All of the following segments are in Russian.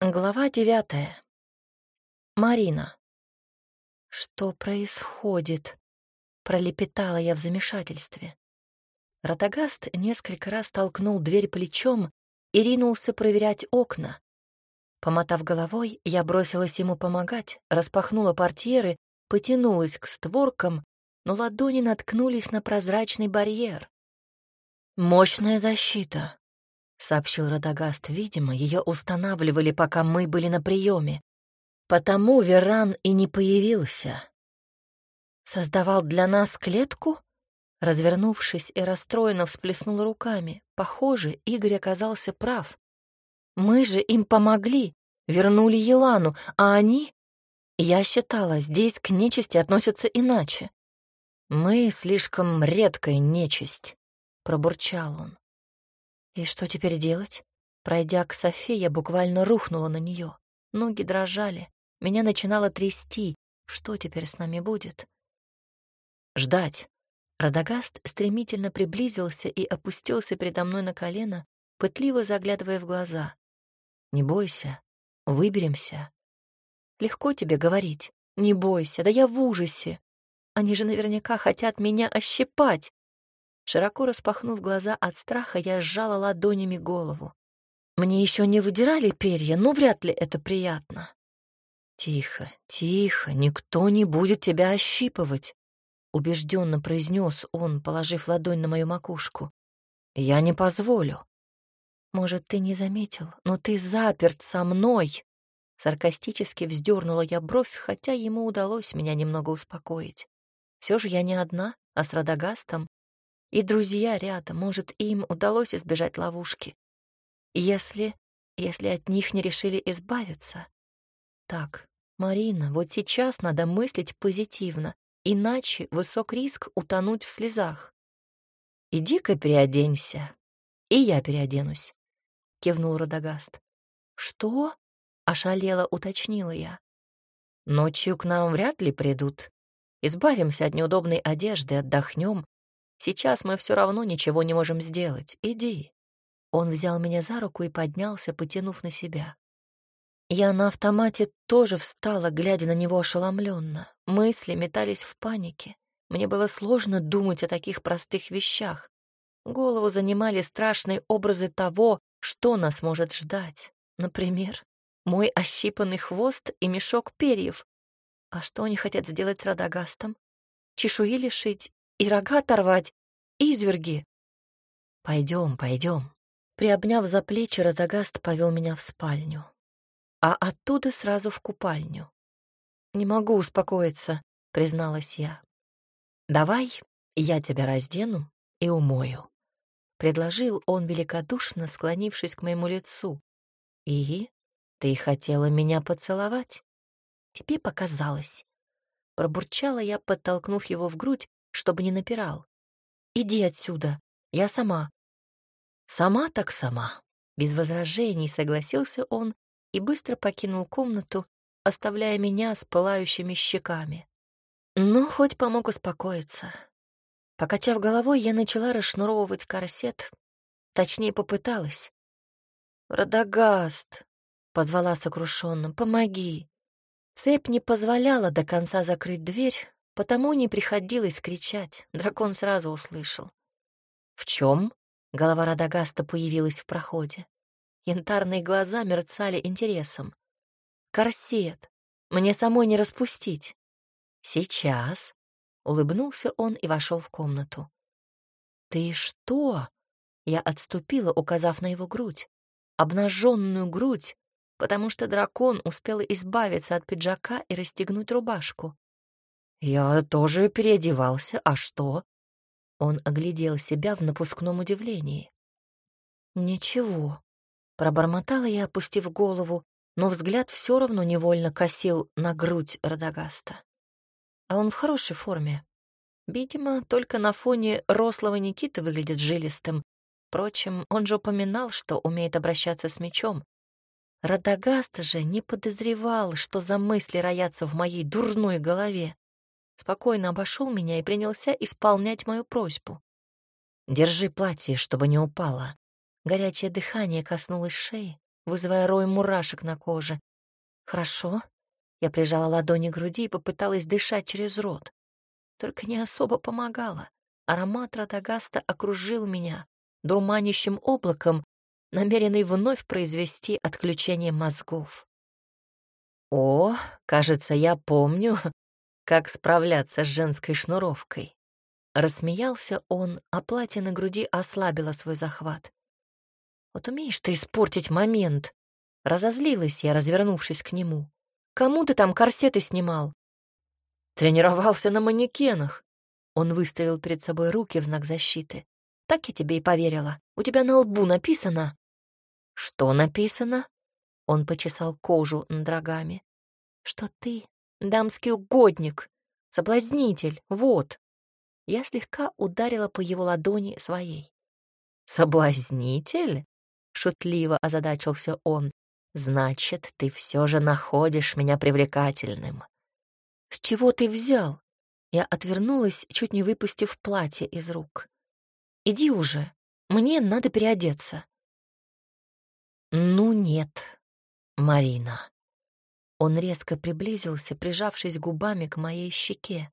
Глава девятая. Марина. «Что происходит?» — пролепетала я в замешательстве. Радогаст несколько раз толкнул дверь плечом и ринулся проверять окна. Помотав головой, я бросилась ему помогать, распахнула портьеры, потянулась к створкам, но ладони наткнулись на прозрачный барьер. «Мощная защита», — сообщил Радагаст. Видимо, ее устанавливали, пока мы были на приеме. Потому Веран и не появился. Создавал для нас клетку? Развернувшись и расстроенно всплеснула руками. Похоже, Игорь оказался прав. Мы же им помогли, вернули Елану, а они... Я считала, здесь к нечисти относятся иначе. Мы слишком редкая нечисть, — пробурчал он. И что теперь делать? Пройдя к Софе, я буквально рухнула на нее. Ноги дрожали, меня начинало трясти. Что теперь с нами будет? Ждать. Радагаст стремительно приблизился и опустился передо мной на колено, пытливо заглядывая в глаза. «Не бойся, выберемся». «Легко тебе говорить. Не бойся, да я в ужасе. Они же наверняка хотят меня ощипать. Широко распахнув глаза от страха, я сжала ладонями голову. Мне еще не выдирали перья, но вряд ли это приятно. «Тихо, тихо, никто не будет тебя ощипывать», — убежденно произнес он, положив ладонь на мою макушку. «Я не позволю». «Может, ты не заметил, но ты заперт со мной!» Саркастически вздернула я бровь, хотя ему удалось меня немного успокоить. Все же я не одна, а с Радагастом и друзья рядом, может, им удалось избежать ловушки. Если... если от них не решили избавиться. Так, Марина, вот сейчас надо мыслить позитивно, иначе высок риск утонуть в слезах. «Иди-ка переоденься, и я переоденусь», — кивнул Радагаст. «Что?» — ошалела, уточнила я. «Ночью к нам вряд ли придут. Избавимся от неудобной одежды, отдохнем, Сейчас мы все равно ничего не можем сделать. Иди». Он взял меня за руку и поднялся, потянув на себя. Я на автомате тоже встала, глядя на него ошеломленно. Мысли метались в панике. Мне было сложно думать о таких простых вещах. Голову занимали страшные образы того, что нас может ждать. Например, мой ощипанный хвост и мешок перьев. А что они хотят сделать с Радагастом? Чешуи лишить и рога оторвать, изверги. Пойдем, пойдем. Приобняв за плечи, Радагаст повел меня в спальню, а оттуда сразу в купальню. «Не могу успокоиться», — призналась я. «Давай я тебя раздену и умою», — предложил он великодушно, склонившись к моему лицу. «И ты хотела меня поцеловать?» «Тебе показалось». Пробурчала я, подтолкнув его в грудь, чтобы не напирал. «Иди отсюда, я сама». «Сама так сама». Без возражений согласился он и быстро покинул комнату, оставляя меня с пылающими щеками. Ну, хоть помог успокоиться. Покачав головой, я начала расшнуровывать корсет, точнее, попыталась. «Радагаст!» — позвала сокрушенно. «Помоги!» Цепь не позволяла до конца закрыть дверь, Потому не приходилось кричать, дракон сразу услышал. «В чем?» — голова Радагаста появилась в проходе. Янтарные глаза мерцали интересом. «Корсет! Мне самой не распустить!» «Сейчас!» — улыбнулся он и вошел в комнату. «Ты что?» — я отступила, указав на его грудь. Обнаженную грудь, потому что дракон успел избавиться от пиджака и расстегнуть рубашку. «Я тоже переодевался, а что?» Он оглядел себя в напускном удивлении. «Ничего», — пробормотала я, опустив голову, но взгляд все равно невольно косил на грудь Радагаста. А он в хорошей форме. Видимо, только на фоне рослого Никиты выглядит жилистым. Впрочем, он же упоминал, что умеет обращаться с мечом. Радагаст же не подозревал, что за мысли роятся в моей дурной голове спокойно обошел меня и принялся исполнять мою просьбу. «Держи платье, чтобы не упало». Горячее дыхание коснулось шеи, вызывая рой мурашек на коже. «Хорошо». Я прижала ладони к груди и попыталась дышать через рот. Только не особо помогало. Аромат Радагаста окружил меня дурманящим облаком, намеренный вновь произвести отключение мозгов. «О, кажется, я помню, как справляться с женской шнуровкой». Рассмеялся он, а платье на груди ослабило свой захват. «Вот умеешь ты испортить момент!» Разозлилась я, развернувшись к нему. «Кому ты там корсеты снимал?» «Тренировался на манекенах». Он выставил перед собой руки в знак защиты. «Так я тебе и поверила. У тебя на лбу написано...» «Что написано?» Он почесал кожу над рогами. «Что ты дамский угодник, соблазнитель, вот». Я слегка ударила по его ладони своей. «Соблазнитель?» — шутливо озадачился он. «Значит, ты все же находишь меня привлекательным». «С чего ты взял?» Я отвернулась, чуть не выпустив платье из рук. «Иди уже, мне надо переодеться». «Ну нет, Марина». Он резко приблизился, прижавшись губами к моей щеке.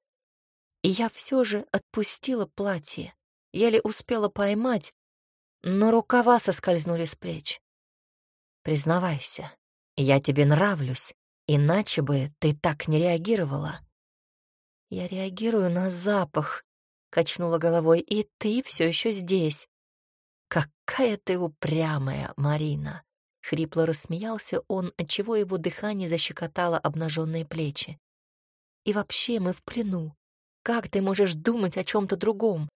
И я все же отпустила платье, еле успела поймать, но рукава соскользнули с плеч. Признавайся, я тебе нравлюсь, иначе бы ты так не реагировала. Я реагирую на запах, качнула головой, и ты все еще здесь. Какая ты упрямая, Марина! Хрипло рассмеялся он, отчего его дыхание защекотало обнаженные плечи. И вообще мы в плену. Как ты можешь думать о чем-то другом?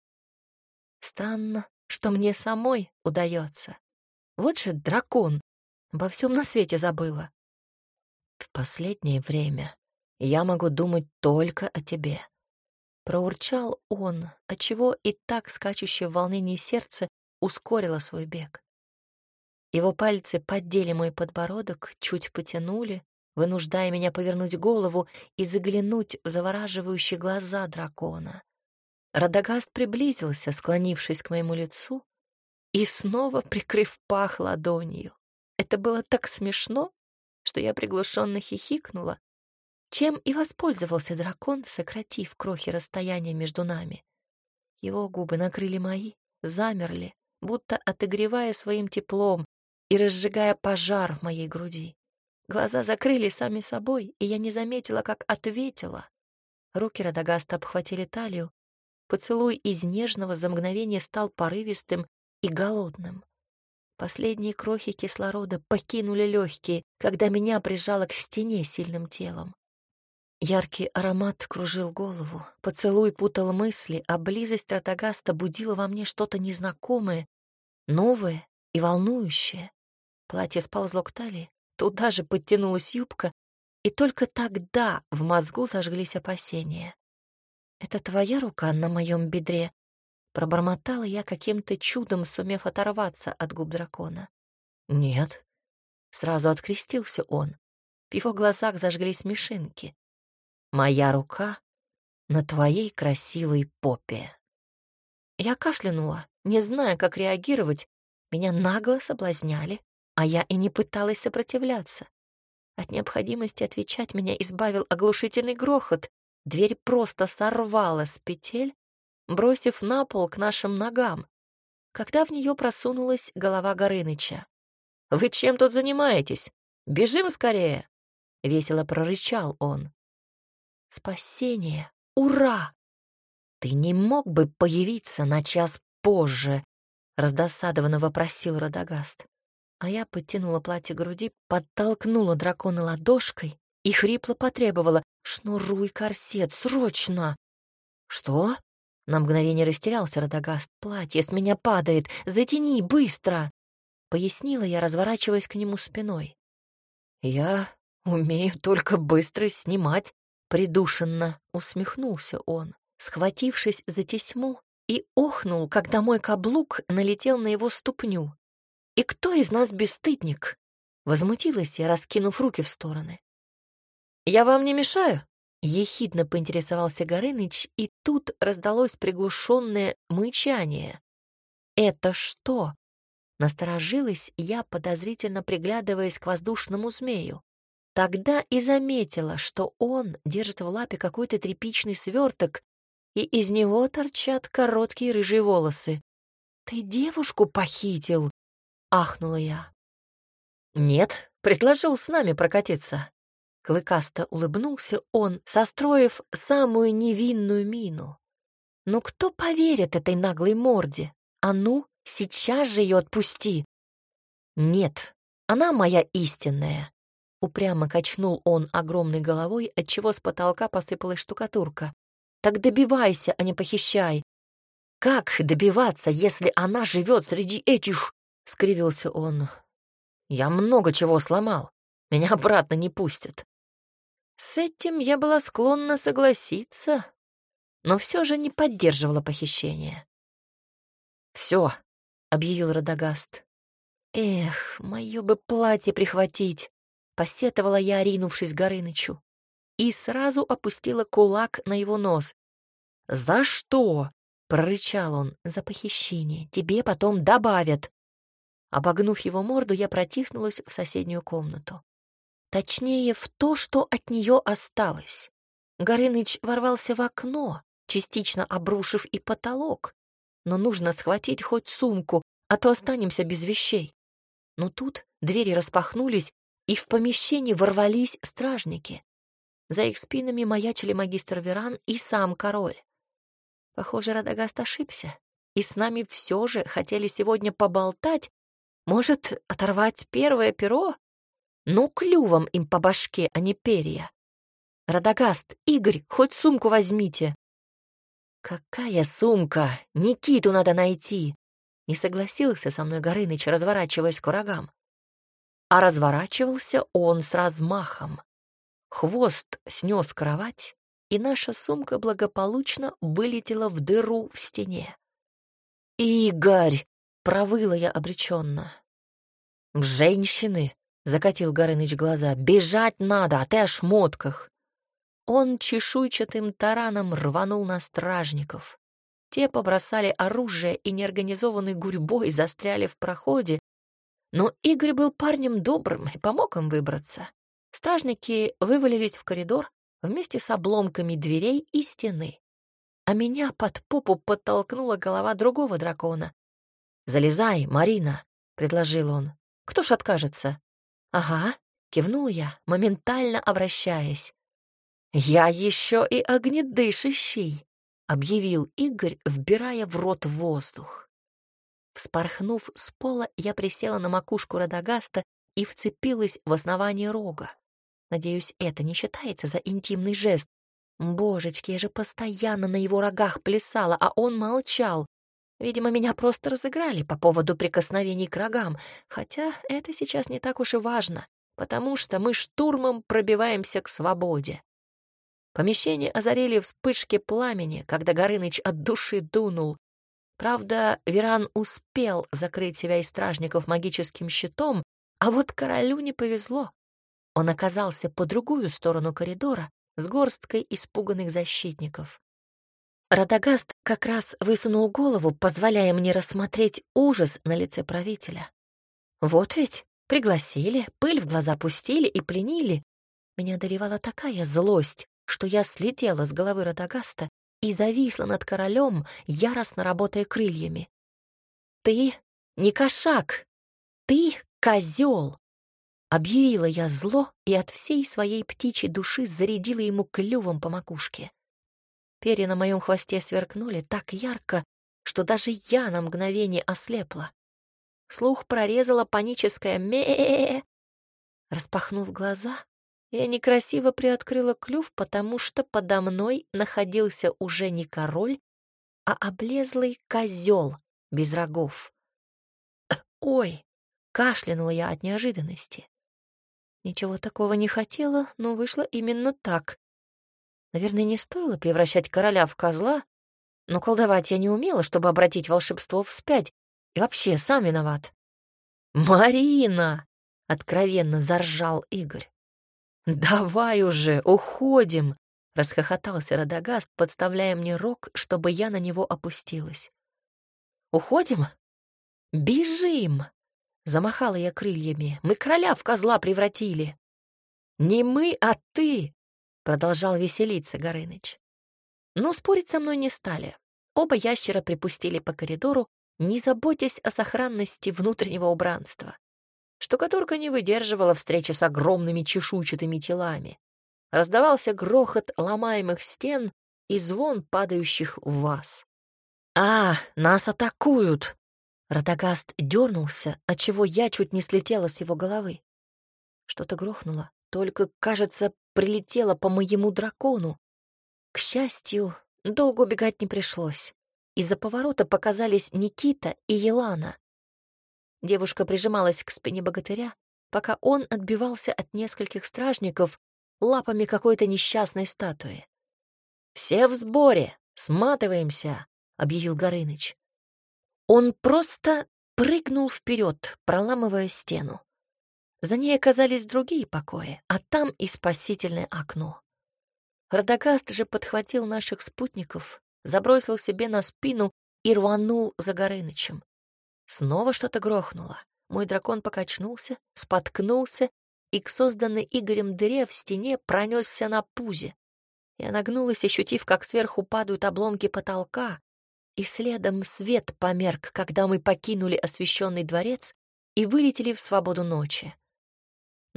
Странно, что мне самой удается. Вот же дракон. Обо всем на свете забыла. В последнее время я могу думать только о тебе. Проурчал он, отчего и так скачущее в волнении сердце ускорило свой бег. Его пальцы поддели мой подбородок, чуть потянули, вынуждая меня повернуть голову и заглянуть в завораживающие глаза дракона. Радагаст приблизился, склонившись к моему лицу, и снова прикрыв пах ладонью. Это было так смешно, что я приглушенно хихикнула, чем и воспользовался дракон, сократив крохи расстояния между нами. Его губы накрыли мои, замерли, будто отогревая своим теплом и разжигая пожар в моей груди. Глаза закрыли сами собой, и я не заметила, как ответила. Руки Радагаста обхватили талию. Поцелуй из нежного за мгновение стал порывистым и голодным. Последние крохи кислорода покинули легкие, когда меня прижало к стене сильным телом. Яркий аромат кружил голову, поцелуй путал мысли, а близость Радагаста будила во мне что-то незнакомое, новое и волнующее. Платье сползло к талии, Туда же подтянулась юбка, и только тогда в мозгу зажглись опасения. «Это твоя рука на моем бедре?» Пробормотала я каким-то чудом, сумев оторваться от губ дракона. «Нет». Сразу открестился он. В его глазах зажглись смешинки. «Моя рука на твоей красивой попе». Я кашлянула, не зная, как реагировать. Меня нагло соблазняли, а я и не пыталась сопротивляться. От необходимости отвечать меня избавил оглушительный грохот. Дверь просто сорвала с петель, бросив на пол к нашим ногам, когда в нее просунулась голова Горыныча. «Вы чем тут занимаетесь? Бежим скорее!» — весело прорычал он. «Спасение! Ура!» «Ты не мог бы появиться на час позже?» — раздосадованно вопросил Радагаст. А я подтянула платье к груди, подтолкнула дракона ладошкой и хрипло потребовала «Шнуруй корсет, срочно!» «Что?» На мгновение растерялся Радагаст. «Платье с меня падает! Затяни, быстро!» Пояснила я, разворачиваясь к нему спиной. «Я умею только быстро снимать», — придушенно усмехнулся он, схватившись за тесьму, и охнул, когда мой каблук налетел на его ступню. «И кто из нас бесстыдник?» Возмутилась я, раскинув руки в стороны. «Я вам не мешаю?» Ехидно поинтересовался Горыныч, и тут раздалось приглушенное мычание. «Это что?» Насторожилась я, подозрительно приглядываясь к воздушному змею. Тогда и заметила, что он держит в лапе какой-то тряпичный сверток, и из него торчат короткие рыжие волосы. «Ты девушку похитил?» — ахнула я. «Нет, предложил с нами прокатиться». Клыкасто улыбнулся он, состроив самую невинную мину. «Ну кто поверит этой наглой морде? А ну, сейчас же ее отпусти!» «Нет, она моя истинная!» Упрямо качнул он огромной головой, отчего с потолка посыпалась штукатурка. «Так добивайся, а не похищай!» «Как добиваться, если она живет среди этих...» — скривился он. «Я много чего сломал. Меня обратно не пустят». С этим я была склонна согласиться, но все же не поддерживала похищение. «Все», — объявил Радагаст. «Эх, мое бы платье прихватить», — посетовала я, ринувшись Горынычу, и сразу опустила кулак на его нос. «За что?» — прорычал он. «За похищение. Тебе потом добавят». Обогнув его морду, я протиснулась в соседнюю комнату. Точнее, в то, что от нее осталось. Горыныч ворвался в окно, частично обрушив и потолок. Но нужно схватить хоть сумку, а то останемся без вещей. Но тут двери распахнулись, и в помещении ворвались стражники. За их спинами маячили магистр Веран и сам король. Похоже, Радагаст ошибся, и с нами все же хотели сегодня поболтать, может, оторвать первое перо? Ну, клювом им по башке, а не перья. Радагаст, Игорь, хоть сумку возьмите. Какая сумка? Никиту надо найти. Не согласился со мной Горыныч, разворачиваясь к врагам. А разворачивался он с размахом. Хвост снес кровать, и наша сумка благополучно вылетела в дыру в стене. «Игорь!» — провыла я обреченно. «Женщины!» — закатил Горыныч глаза. «Бежать надо, а ты о шмотках!» Он чешуйчатым тараном рванул на стражников. Те побросали оружие и неорганизованной гурьбой застряли в проходе, но Игорь был парнем добрым и помог им выбраться. Стражники вывалились в коридор вместе с обломками дверей и стены. А меня под попу подтолкнула голова другого дракона. «Залезай, Марина», — предложил он. «Кто ж откажется?» «Ага», — кивнул я, моментально обращаясь. «Я еще и огнедышащий», — объявил Игорь, вбирая в рот воздух. Вспорхнув с пола, я присела на макушку Радагаста и вцепилась в основание рога. Надеюсь, это не считается за интимный жест. Божечки, я же постоянно на его рогах плясала, а он молчал. Видимо, меня просто разыграли по поводу прикосновений к рогам, хотя это сейчас не так уж и важно, потому что мы штурмом пробиваемся к свободе. Помещение озарили вспышки пламени, когда Горыныч от души дунул. Правда, Веран успел закрыть себя и стражников магическим щитом, а вот королю не повезло. Он оказался по другую сторону коридора с горсткой испуганных защитников. Радагаст как раз высунул голову, позволяя мне рассмотреть ужас на лице правителя. Вот ведь, пригласили, пыль в глаза пустили и пленили. Меня одолевала такая злость, что я слетела с головы Радагаста и зависла над королем, яростно работая крыльями. «Ты не кошак! Ты козел!» Объявила я зло и от всей своей птичьей души зарядила ему клювом по макушке. Перья на моем хвосте сверкнули так ярко, что даже я на мгновение ослепла. Слух прорезала паническое ме Распахнув глаза, я некрасиво приоткрыла клюв, потому что подо мной находился уже не король, а облезлый козел без рогов. «Ой!» — кашлянула я от неожиданности. Ничего такого не хотела, но вышло именно так. Наверное, не стоило превращать короля в козла, но колдовать я не умела, чтобы обратить волшебство вспять, и вообще сам виноват. «Марина!» — откровенно заржал Игорь. «Давай уже, уходим!» — расхохотался Радагаст, подставляя мне рог, чтобы я на него опустилась. «Уходим?» Бежим!» Замахала я крыльями. «Мы короля в козла превратили!» «Не мы, а ты!» — продолжал веселиться Горыныч. Но спорить со мной не стали. Оба ящера припустили по коридору, не заботясь о сохранности внутреннего убранства. Штукатурка не выдерживала встречи с огромными чешуйчатыми телами. Раздавался грохот ломаемых стен и звон падающих в вас. «А, нас атакуют!» Радагаст дернулся, отчего я чуть не слетела с его головы. Что-то грохнуло, только, кажется, прилетело по моему дракону. К счастью, долго убегать не пришлось. Из-за поворота показались Никита и Елана. Девушка прижималась к спине богатыря, пока он отбивался от нескольких стражников лапами какой-то несчастной статуи. «Все в сборе, сматываемся», — объявил Горыныч. Он просто прыгнул вперед, проламывая стену. За ней оказались другие покои, а там и спасительное окно. Радагаст же подхватил наших спутников, забросил себе на спину и рванул за Горынычем. Снова что-то грохнуло. Мой дракон покачнулся, споткнулся и к созданной Игорем дыре в стене пронесся на пузе. Я нагнулась, ощутив, как сверху падают обломки потолка, и следом свет померк, когда мы покинули освещенный дворец и вылетели в свободу ночи.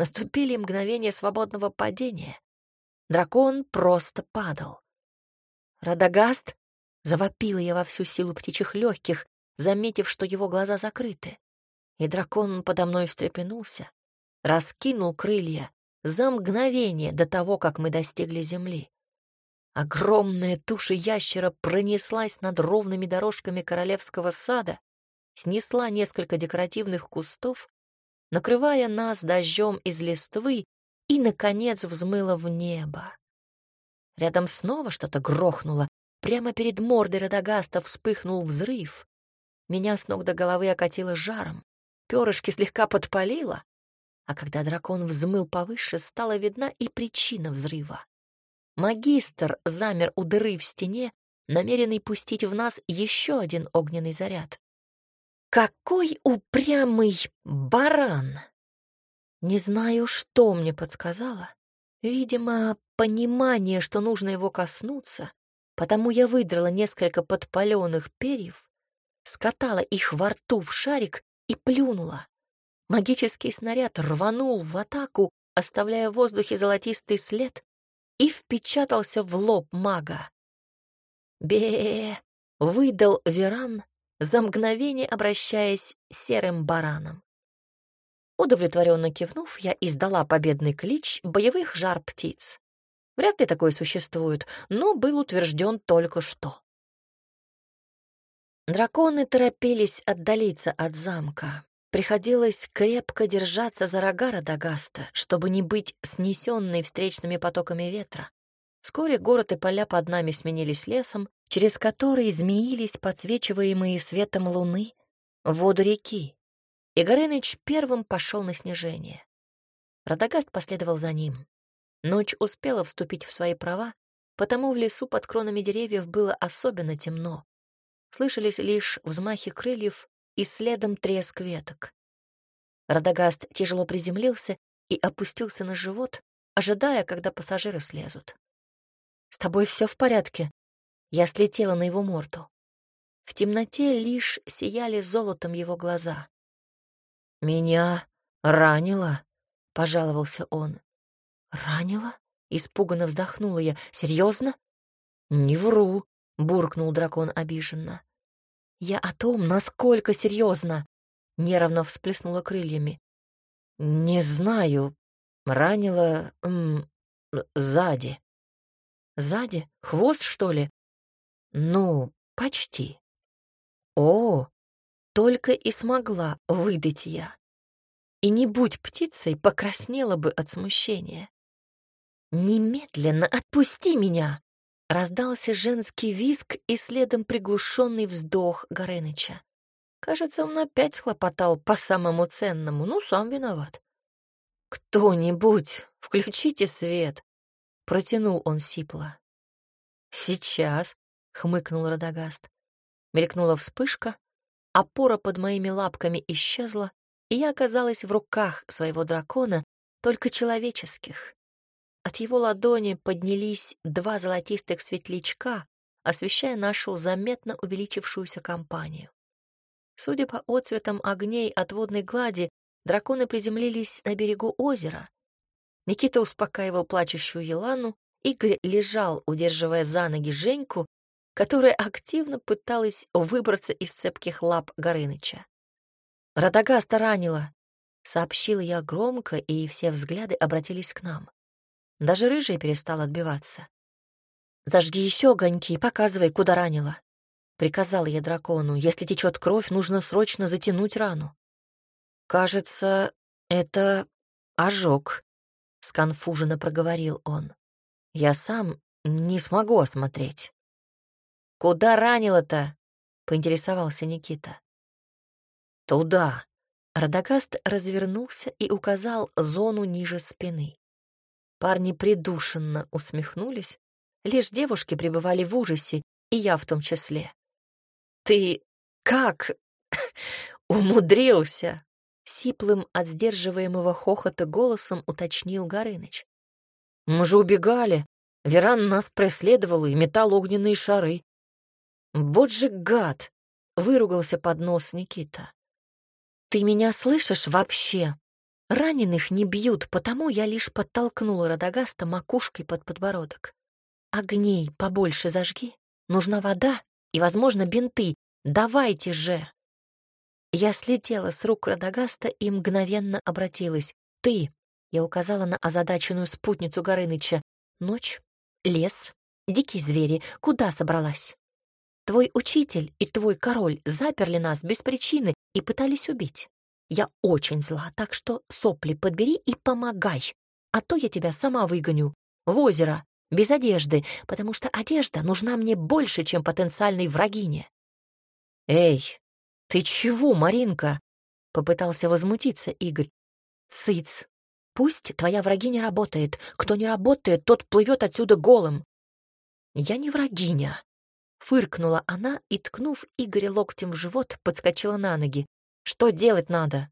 Наступили мгновения свободного падения. Дракон просто падал. «Радагаст!» — завопила я во всю силу птичьих легких, заметив, что его глаза закрыты. И дракон подо мной встрепенулся, раскинул крылья за мгновение до того, как мы достигли земли. Огромная туша ящера пронеслась над ровными дорожками королевского сада, снесла несколько декоративных кустов, накрывая нас дождем из листвы и, наконец, взмыла в небо. Рядом снова что-то грохнуло, прямо перед мордой Радагаста вспыхнул взрыв. Меня с ног до головы окатило жаром, перышки слегка подпалило, а когда дракон взмыл повыше, стала видна и причина взрыва. Магистр замер у дыры в стене, намеренный пустить в нас еще один огненный заряд. Какой упрямый баран! Не знаю, что мне подсказало. Видимо, понимание, что нужно его коснуться, потому я выдрала несколько подпаленных перьев, скатала их во рту в шарик и плюнула. Магический снаряд рванул в атаку, оставляя в воздухе золотистый след, и впечатался в лоб мага. бе выдал Веран, за мгновение обращаясь серым бараном. Удовлетворенно кивнув, я издала победный клич боевых жар птиц. Вряд ли такое существует, но был утвержден только что. Драконы торопились отдалиться от замка. Приходилось крепко держаться за рога Радагаста, чтобы не быть снесенной встречными потоками ветра. Вскоре город и поля под нами сменились лесом, через который змеились подсвечиваемые светом луны в воду реки. И Горыныч первым пошел на снижение. Радагаст последовал за ним. Ночь успела вступить в свои права, потому в лесу под кронами деревьев было особенно темно. Слышались лишь взмахи крыльев и следом треск веток. Радагаст тяжело приземлился и опустился на живот, ожидая, когда пассажиры слезут. «С тобой все в порядке?» Я слетела на его морду. В темноте лишь сияли золотом его глаза. «Меня ранило», — пожаловался он. «Ранило?» — испуганно вздохнула я. «Серьезно?» «Не вру», — буркнул дракон обиженно. Я о том, насколько серьезно. Нервно всплеснула крыльями. Не знаю. Ранила м, сзади. Сзади? Хвост, что ли? Ну, почти. О, только и смогла выдать я. И не будь птицей, покраснела бы от смущения. «Немедленно отпусти меня!» Раздался женский визг и следом приглушенный вздох Горыныча. Кажется, он опять хлопотал по самому ценному, ну, сам виноват. «Кто-нибудь, включите свет!» — протянул он сипло. «Сейчас», — хмыкнул Радагаст. Мелькнула вспышка, опора под моими лапками исчезла, и я оказалась в руках своего дракона, только человеческих. От его ладони поднялись два золотистых светлячка, освещая нашу заметно увеличившуюся компанию. Судя по отцветам огней от водной глади, драконы приземлились на берегу озера. Никита успокаивал плачущую Елану, Игорь лежал, удерживая за ноги Женьку, которая активно пыталась выбраться из цепких лап Горыныча. «Радагаста ранила», — сообщила я громко, и все взгляды обратились к нам. Даже рыжая перестала отбиваться. «Зажги еще огоньки и показывай, куда ранила», — приказала я дракону. «Если течет кровь, нужно срочно затянуть рану». «Кажется, это ожог», — сконфуженно проговорил он. «Я сам не смогу осмотреть». «Куда ранила-то?» — поинтересовался Никита. «Туда». Радагаст развернулся и указал зону ниже спины. Парни придушенно усмехнулись. Лишь девушки пребывали в ужасе, и я в том числе. «Ты как умудрился?» Сиплым от сдерживаемого хохота голосом уточнил Горыныч. «Мы же убегали. Веран нас преследовал и метал огненные шары. Вот же гад! Выругался под нос Никита. Ты меня слышишь вообще? Раненых не бьют, потому я лишь подтолкнула Радагаста макушкой под подбородок. Огней побольше зажги. Нужна вода и, возможно, бинты. Давайте же. Я слетела с рук Радагаста и мгновенно обратилась. «Ты!» — я указала на озадаченную спутницу Горыныча. «Ночь, лес, дикие звери. Куда собралась?» Твой учитель и твой король заперли нас без причины и пытались убить. Я очень зла, так что сопли подбери и помогай, а то я тебя сама выгоню в озеро, без одежды, потому что одежда нужна мне больше, чем потенциальной врагине. Эй, ты чего, Маринка? Попытался возмутиться Игорь. Цыц. Пусть твоя врагиня работает. Кто не работает, тот плывет отсюда голым. Я не врагиня, Фыркнула она и, ткнув Игоря локтем в живот, подскочила на ноги. «Что делать надо?»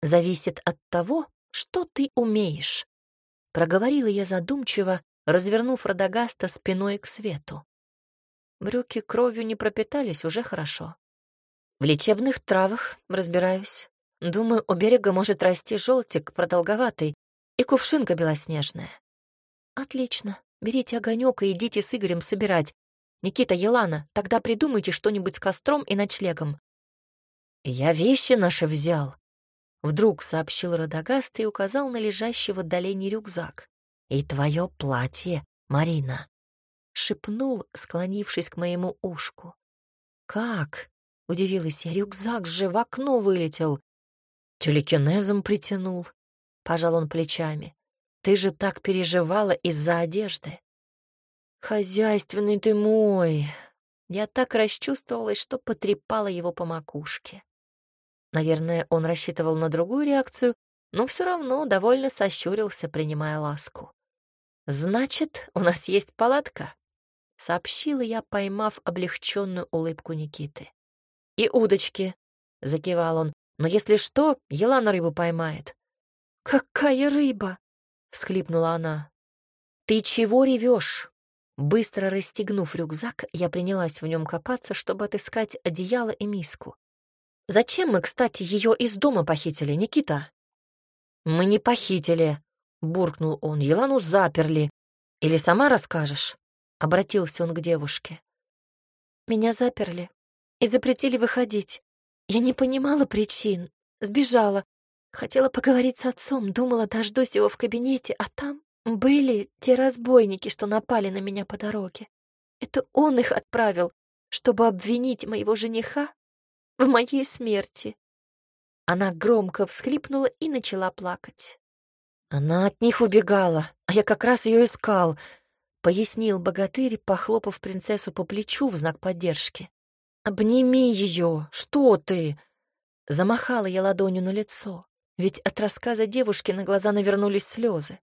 «Зависит от того, что ты умеешь», — проговорила я задумчиво, развернув Радагаста спиной к свету. Брюки кровью не пропитались, уже хорошо. В лечебных травах разбираюсь. Думаю, у берега может расти желтик продолговатый и кувшинка белоснежная. Отлично. Берите огонек и идите с Игорем собирать. Никита, Елана, тогда придумайте что-нибудь с костром и ночлегом. Я вещи наши взял. Вдруг сообщил Радагаст и указал на лежащий в отдалении рюкзак. И твое платье, Марина. Шепнул, склонившись к моему ушку. Как? Удивилась я, рюкзак же в окно вылетел. Телекинезом притянул. Пожал он плечами. Ты же так переживала из-за одежды. «Хозяйственный ты мой!» Я так расчувствовалась, что потрепала его по макушке. Наверное, он рассчитывал на другую реакцию, но все равно довольно сощурился, принимая ласку. «Значит, у нас есть палатка», — сообщила я, поймав облегченную улыбку Никиты. «И удочки», — закивал он, — «но если что, Елана рыбу поймает». «Какая рыба?» — всхлипнула она. «Ты чего ревешь? Быстро расстегнув рюкзак, я принялась в нем копаться, чтобы отыскать одеяло и миску. «Зачем мы, кстати, ее из дома похитили, Никита?» «Мы не похитили», — буркнул он. «Елану заперли. Или сама расскажешь?» — обратился он к девушке. «Меня заперли и запретили выходить. Я не понимала причин, сбежала. Хотела поговорить с отцом, думала, дождусь его в кабинете, а там были те разбойники, что напали на меня по дороге. Это он их отправил, чтобы обвинить моего жениха в моей смерти. Она громко всхлипнула и начала плакать. Она от них убегала, а я как раз ее искал, пояснил богатырь, похлопав принцессу по плечу в знак поддержки. Обними ее, что ты? Замахала я ладонью на лицо, ведь от рассказа девушки на глаза навернулись слезы.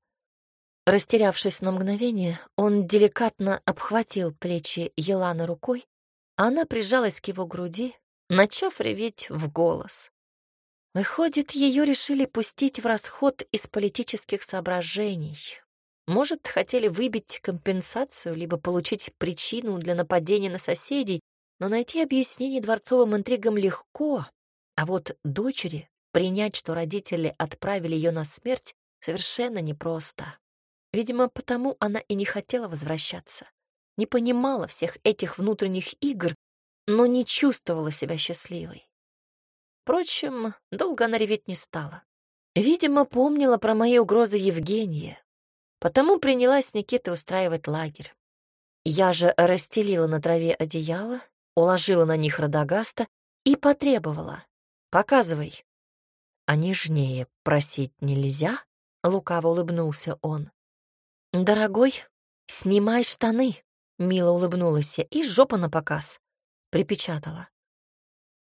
Растерявшись на мгновение, он деликатно обхватил плечи Еланы рукой, а она прижалась к его груди, начав реветь в голос. Выходит, ее решили пустить в расход из политических соображений. Может, хотели выбить компенсацию, либо получить причину для нападения на соседей, но найти объяснение дворцовым интригам легко, а вот дочери принять, что родители отправили ее на смерть, совершенно непросто. Видимо, потому она и не хотела возвращаться. Не понимала всех этих внутренних игр, но не чувствовала себя счастливой. Впрочем, долго она реветь не стала. Видимо, помнила про мои угрозы Евгения, Потому принялась с Никитой устраивать лагерь. Я же расстелила на траве одеяло, уложила на них Радагаста и потребовала. «Показывай». «А нежнее просить нельзя?» — лукаво улыбнулся он. «Дорогой, снимай штаны», — мило улыбнулась я, и жопа на показ. Припечатала.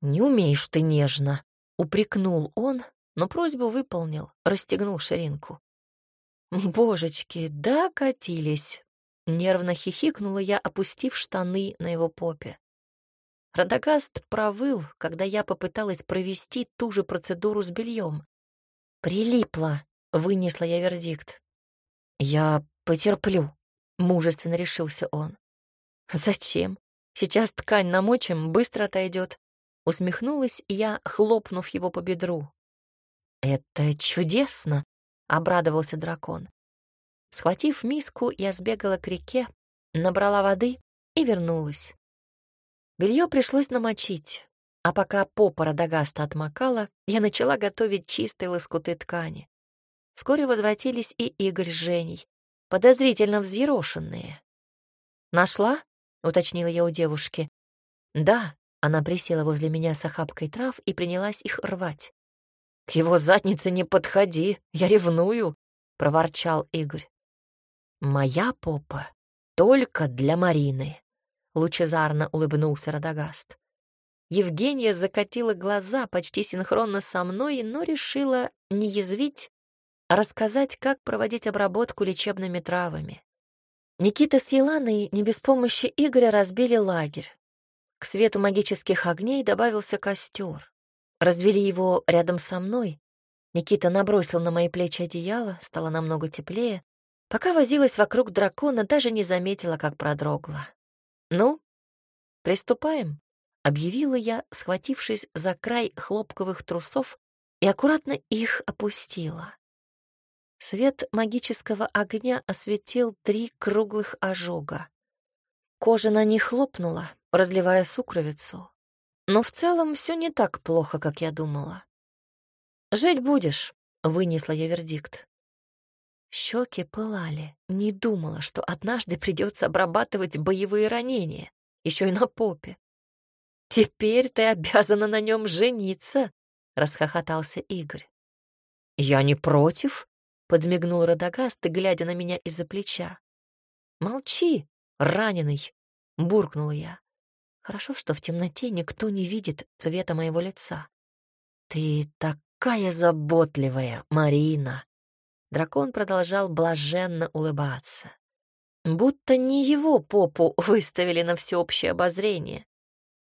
«Не умеешь ты нежно», — упрекнул он, но просьбу выполнил, расстегнул ширинку. Божечки, докатились. Нервно хихикнула я, опустив штаны на его попе. Радагаст провыл, когда я попыталась провести ту же процедуру с бельем. «Прилипла», — вынесла я вердикт. «Я потерплю», — мужественно решился он. «Зачем? Сейчас ткань намочим, быстро отойдет. Усмехнулась я, хлопнув его по бедру. «Это чудесно!» обрадовался дракон. Схватив миску, я сбегала к реке, набрала воды и вернулась. Белье пришлось намочить, а пока попа Радагаста отмокала, я начала готовить чистые лоскуты ткани. Вскоре возвратились и Игорь с Женей, подозрительно взъерошенные. «Нашла?» — уточнила я у девушки. «Да», — она присела возле меня с охапкой трав и принялась их рвать. «К его заднице не подходи, я ревную», — проворчал Игорь. «Моя попа только для Марины», — лучезарно улыбнулся Радагаст. Евгения закатила глаза почти синхронно со мной, но решила не язвить, рассказать, как проводить обработку лечебными травами. Никита с Еланой не без помощи Игоря разбили лагерь. К свету магических огней добавился костер. Развели его рядом со мной. Никита набросил на мои плечи одеяло, стало намного теплее. Пока возилась вокруг дракона, даже не заметила, как продрогла. «Ну, приступаем», — объявила я, схватившись за край хлопковых трусов и аккуратно их опустила. Свет магического огня осветил три круглых ожога. Кожа на них хлопнула, разливая сукровицу. Но в целом все не так плохо, как я думала. «Жить будешь», — вынесла я вердикт. Щеки пылали. Не думала, что однажды придется обрабатывать боевые ранения, еще и на попе. «Теперь ты обязана на нем жениться», — расхохотался Игорь. «Я не против», — подмигнул Радагаст, глядя на меня из-за плеча. «Молчи, раненый», — буркнула я. Хорошо, что в темноте никто не видит цвета моего лица. «Ты такая заботливая, Марина!» Дракон продолжал блаженно улыбаться. Будто не его попу выставили на всеобщее обозрение.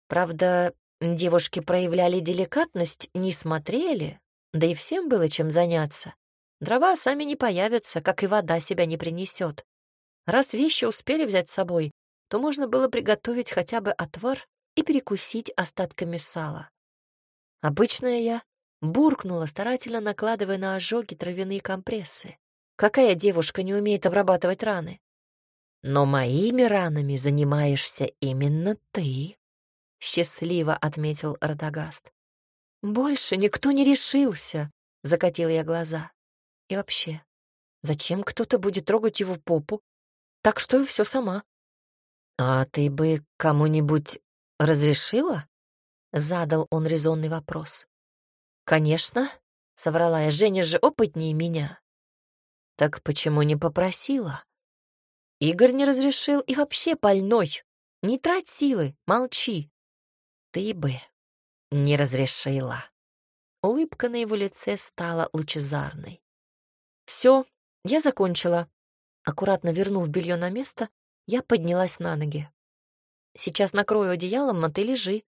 Правда, девушки проявляли деликатность, не смотрели, да и всем было чем заняться. Дрова сами не появятся, как и вода себя не принесет. Раз вещи успели взять с собой, то можно было приготовить хотя бы отвар и перекусить остатками сала. Обычная я буркнула, старательно накладывая на ожоги травяные компрессы. Какая девушка не умеет обрабатывать раны? Но моими ранами занимаешься именно ты, — счастливо отметил Радагаст. Больше никто не решился, — закатила я глаза. И вообще, зачем кто-то будет трогать его попу? Так что все сама. «А ты бы кому-нибудь разрешила?» — задал он резонный вопрос. «Конечно», — соврала я, — «Женя же опытнее меня». «Так почему не попросила?» «Игорь не разрешил и вообще больной. Не трать силы, молчи». «Ты бы не разрешила». Улыбка на его лице стала лучезарной. «Все, я закончила». Аккуратно вернув белье на место, я поднялась на ноги. «Сейчас накрою одеялом, а ты лежи».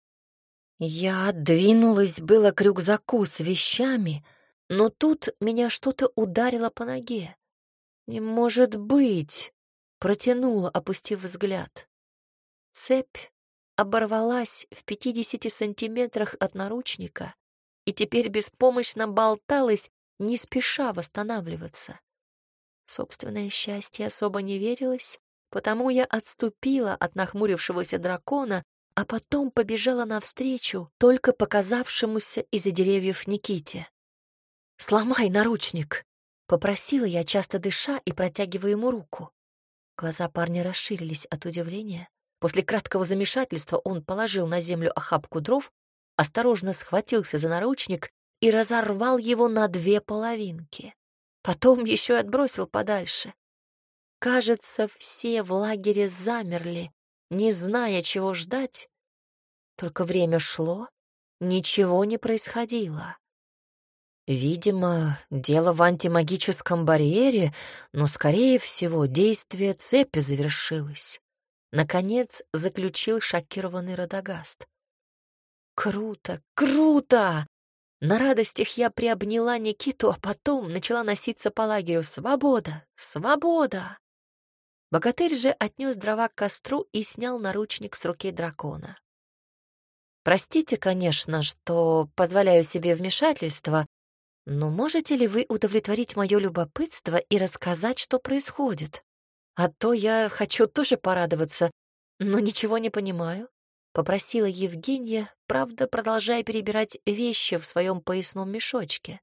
Я двинулась было к рюкзаку с вещами, но тут меня что-то ударило по ноге. «Не может быть!» — протянула, опустив взгляд. Цепь оборвалась в пятидесяти сантиметрах от наручника и теперь беспомощно болталась, не спеша восстанавливаться. Собственное счастье особо не верилось, потому я отступила от нахмурившегося дракона, а потом побежала навстречу только показавшемуся из-за деревьев Никите. «Сломай наручник!» — попросила я, часто дыша и протягивая ему руку. Глаза парня расширились от удивления. После краткого замешательства он положил на землю охапку дров, осторожно схватился за наручник и разорвал его на две половинки. Потом еще и отбросил подальше. Кажется, все в лагере замерли, не зная, чего ждать. Только время шло, ничего не происходило. Видимо, дело в антимагическом барьере, но, скорее всего, действие цепи завершилось. Наконец заключил шокированный Радагаст. «Круто, круто!» На радостях я приобняла Никиту, а потом начала носиться по лагерю. «Свобода! Свобода!» Богатырь же отнес дрова к костру и снял наручник с руки дракона. «Простите, конечно, что позволяю себе вмешательство, но можете ли вы удовлетворить мое любопытство и рассказать, что происходит? А то я хочу тоже порадоваться, но ничего не понимаю попросила Евгения, правда, продолжая перебирать вещи в своем поясном мешочке.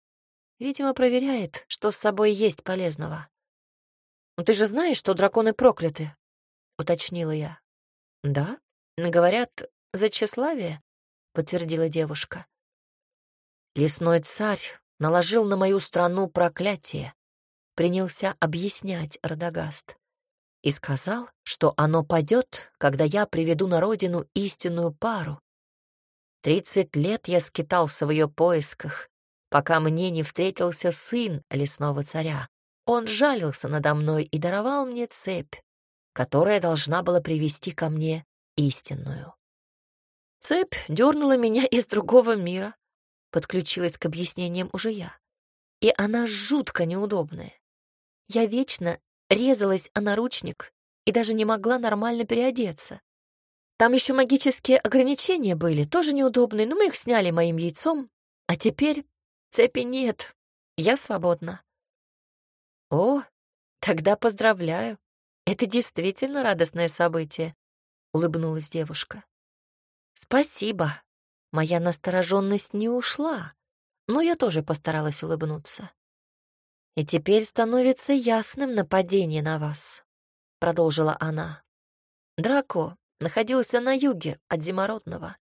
Видимо, проверяет, что с собой есть полезного. «Ну ты же знаешь, что драконы прокляты?» — уточнила я. «Да? Говорят, за тщеславие?» — подтвердила девушка. «Лесной царь наложил на мою страну проклятие», — принялся объяснять Радагаст и сказал, что оно падет, когда я приведу на родину истинную пару. Тридцать лет я скитался в ее поисках, пока мне не встретился сын лесного царя. Он жалился надо мной и даровал мне цепь, которая должна была привести ко мне истинную. Цепь дернула меня из другого мира, подключилась к объяснениям уже я. И она жутко неудобная. Я вечно резалась о наручник и даже не могла нормально переодеться. Там еще магические ограничения были, тоже неудобные, но мы их сняли моим яйцом. А теперь цепи нет, я свободна. О, тогда поздравляю. Это действительно радостное событие, улыбнулась девушка. Спасибо. Моя настороженность не ушла, но я тоже постаралась улыбнуться. И теперь становится ясным нападение на вас, продолжила она. Драко находился на юге от Зимородного.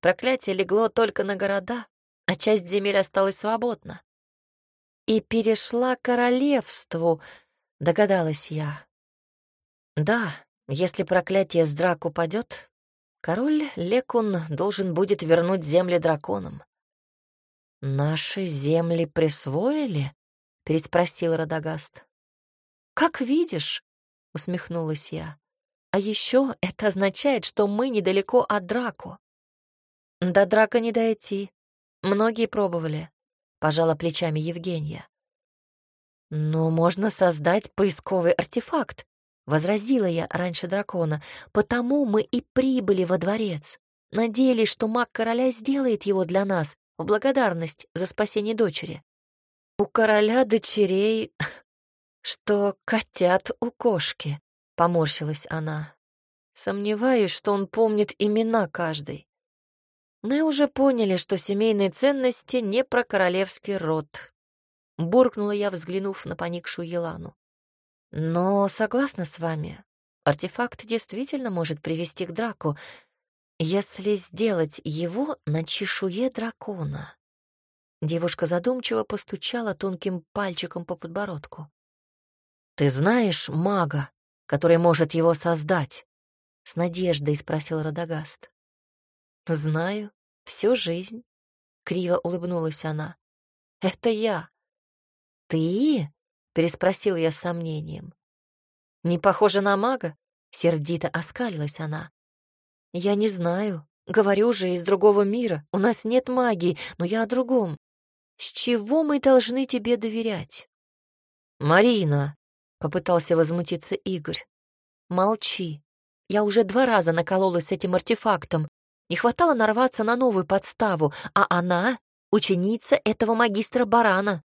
Проклятие легло только на города, а часть земель осталась свободна. И перешла королевству, догадалась я. Да, если проклятие с драк упадет, король Лекун должен будет вернуть земли драконам. Наши земли присвоили? Переспросил Радагаст. Как видишь, усмехнулась я. А еще это означает, что мы недалеко от Драко. До Драка не дойти. Многие пробовали, пожала плечами Евгения. Но можно создать поисковый артефакт, возразила я раньше дракона. Потому мы и прибыли во дворец. Надеялись, что маг короля сделает его для нас в благодарность за спасение дочери. У короля дочерей, что котят у кошки, поморщилась она. Сомневаюсь, что он помнит имена каждой. Мы уже поняли, что семейные ценности не про королевский род. Буркнула я, взглянув на поникшую Елану. Но согласна с вами, артефакт действительно может привести к драку, если сделать его на чешуе дракона. Девушка задумчиво постучала тонким пальчиком по подбородку. «Ты знаешь мага, который может его создать?» — с надеждой спросил Радагаст. «Знаю, всю жизнь», — криво улыбнулась она. «Это я». «Ты?» — переспросил я с сомнением. «Не похоже на мага?» — сердито оскалилась она. «Я не знаю, Говорю же, из другого мира. У нас нет магии, но я о другом. С чего мы должны тебе доверять? Марина, попытался возмутиться Игорь. Молчи. Я уже два раза накололась с этим артефактом. Не хватало нарваться на новую подставу, а она — ученица этого магистра Барана.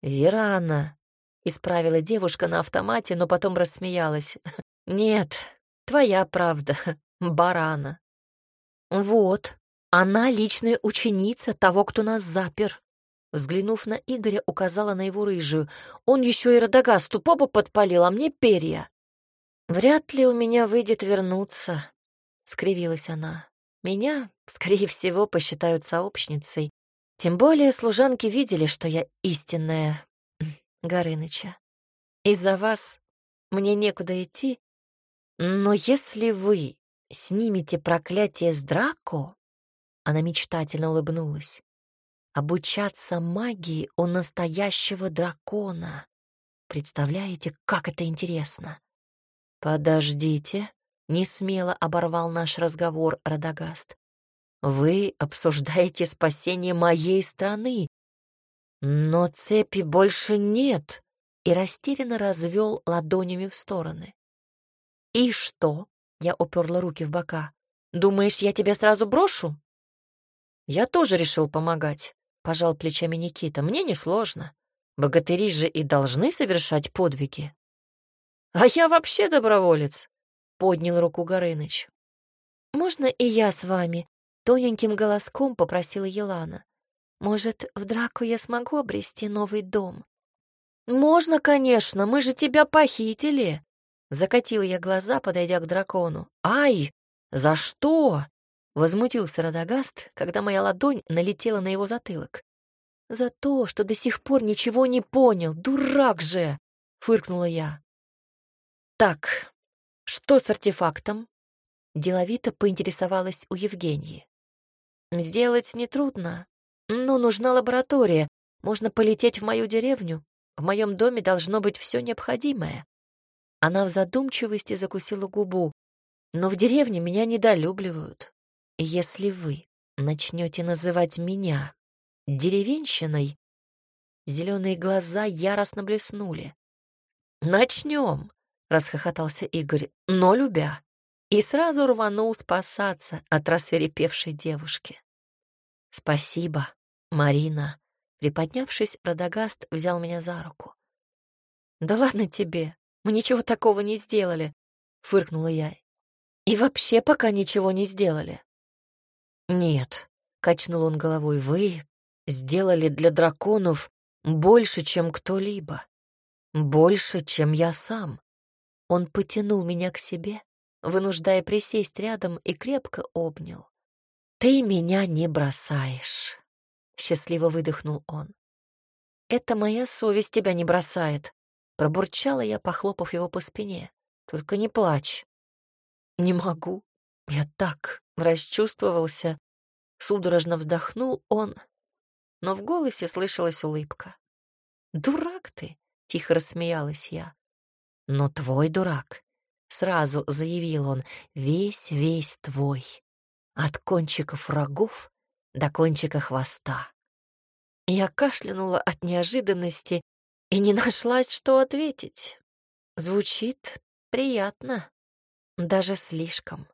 «Верана», — исправила девушка на автомате, но потом рассмеялась. «Нет, твоя правда, Барана». «Вот, она личная ученица того, кто нас запер». Взглянув на Игоря, указала на его рыжую. «Он еще и Радагасту попу подпалил, а мне перья». «Вряд ли у меня выйдет вернуться», — скривилась она. «Меня, скорее всего, посчитают сообщницей. Тем более служанки видели, что я истинная Горыныча. Из-за вас мне некуда идти, но если вы снимете проклятие с Драко...» Она мечтательно улыбнулась. «Обучаться магии у настоящего дракона. Представляете, как это интересно?» «Подождите», — не смело оборвал наш разговор Радагаст. «Вы обсуждаете спасение моей страны, но цепи больше нет», и растерянно развел ладонями в стороны. «И что?» — я уперла руки в бока. «Думаешь, я тебя сразу брошу?» «Я тоже решил помогать», — пожал плечами Никита. «Мне несложно. Богатыри же и должны совершать подвиги». «А я вообще доброволец», — поднял руку Горыныч. «Можно и я с вами?» — тоненьким голоском попросила Елана. «Может, в драку я смогу обрести новый дом?» «Можно, конечно, мы же тебя похитили!» Закатила я глаза, подойдя к дракону. «Ай! За что?» — возмутился Радагаст, когда моя ладонь налетела на его затылок. «За то, что до сих пор ничего не понял, дурак же!» — фыркнула я. «Так, что с артефактом?» Деловито поинтересовалась у Евгении. «Сделать нетрудно, но нужна лаборатория. Можно полететь в мою деревню. В моем доме должно быть все необходимое». Она в задумчивости закусила губу. «Но в деревне меня недолюбливают. Если вы начнете называть меня деревенщиной...» Зеленые глаза яростно блеснули. «Начнем!» расхохотался Игорь, но любя, и сразу рванул спасаться от рассверепевшей девушки. «Спасибо, Марина», Приподнявшись, Радагаст взял меня за руку. «Да ладно тебе, мы ничего такого не сделали», — фыркнула я. «И вообще пока ничего не сделали». «Нет», — качнул он головой, — «вы сделали для драконов больше, чем кто-либо. Больше, чем я сам. Он потянул меня к себе, вынуждая присесть рядом и крепко обнял. «Ты меня не бросаешь», — счастливо выдохнул он. «Это моя совесть тебя не бросает», — пробурчала я, похлопав его по спине. «Только не плачь». «Не могу. Я так расчувствовался». Судорожно вздохнул он, но в голосе слышалась улыбка. «Дурак ты!» — тихо рассмеялась я. Но твой дурак, сразу заявил он, весь-весь твой. От кончиков рогов до кончика хвоста. Я кашлянула от неожиданности и не нашлась, что ответить. Звучит приятно, даже слишком.